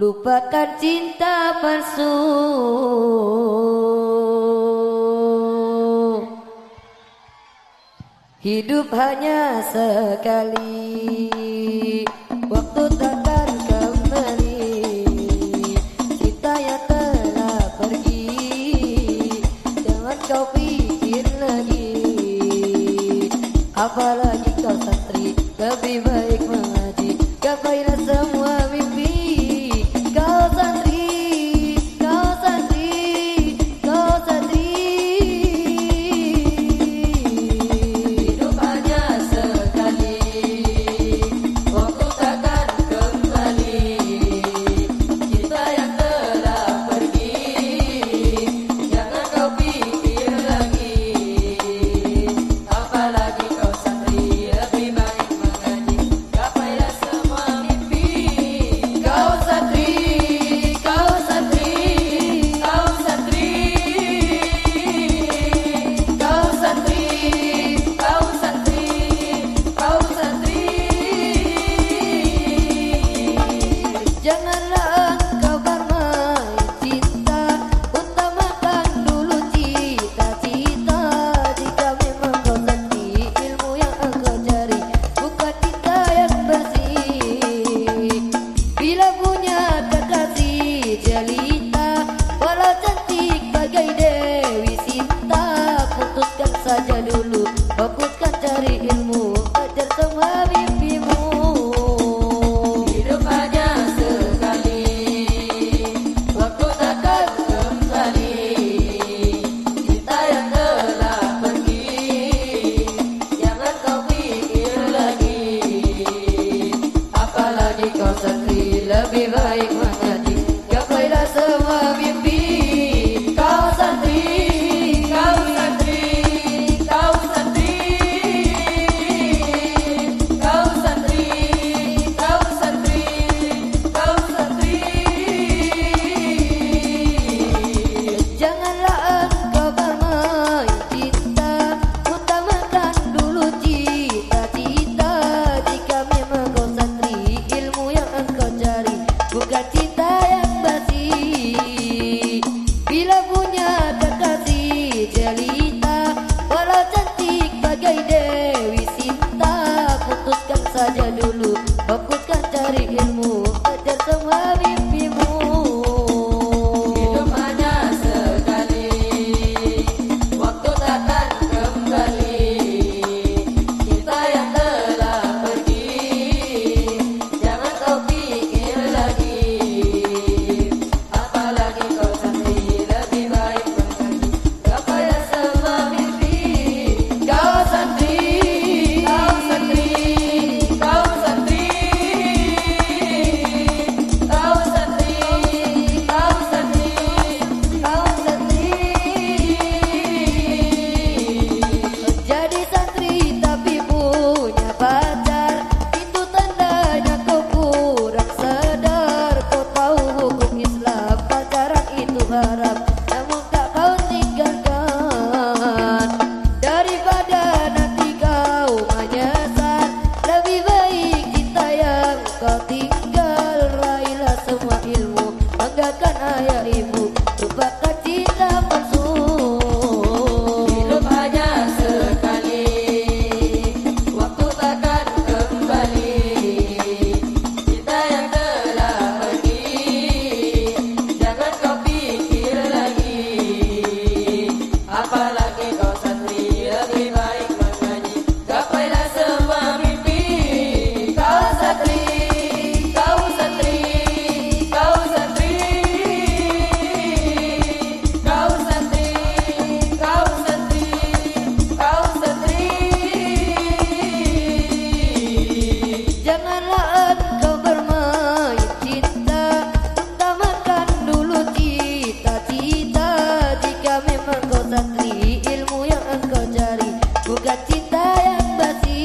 Lupakan cinta palsu. Hidup hanya sekali. Waktu takkan kembali Cinta yang telah pergi. Jangan kau pikir lagi. Apalagi kau santri Lebih baik mengaji. Gapailah semua lebih baik kau sayang basi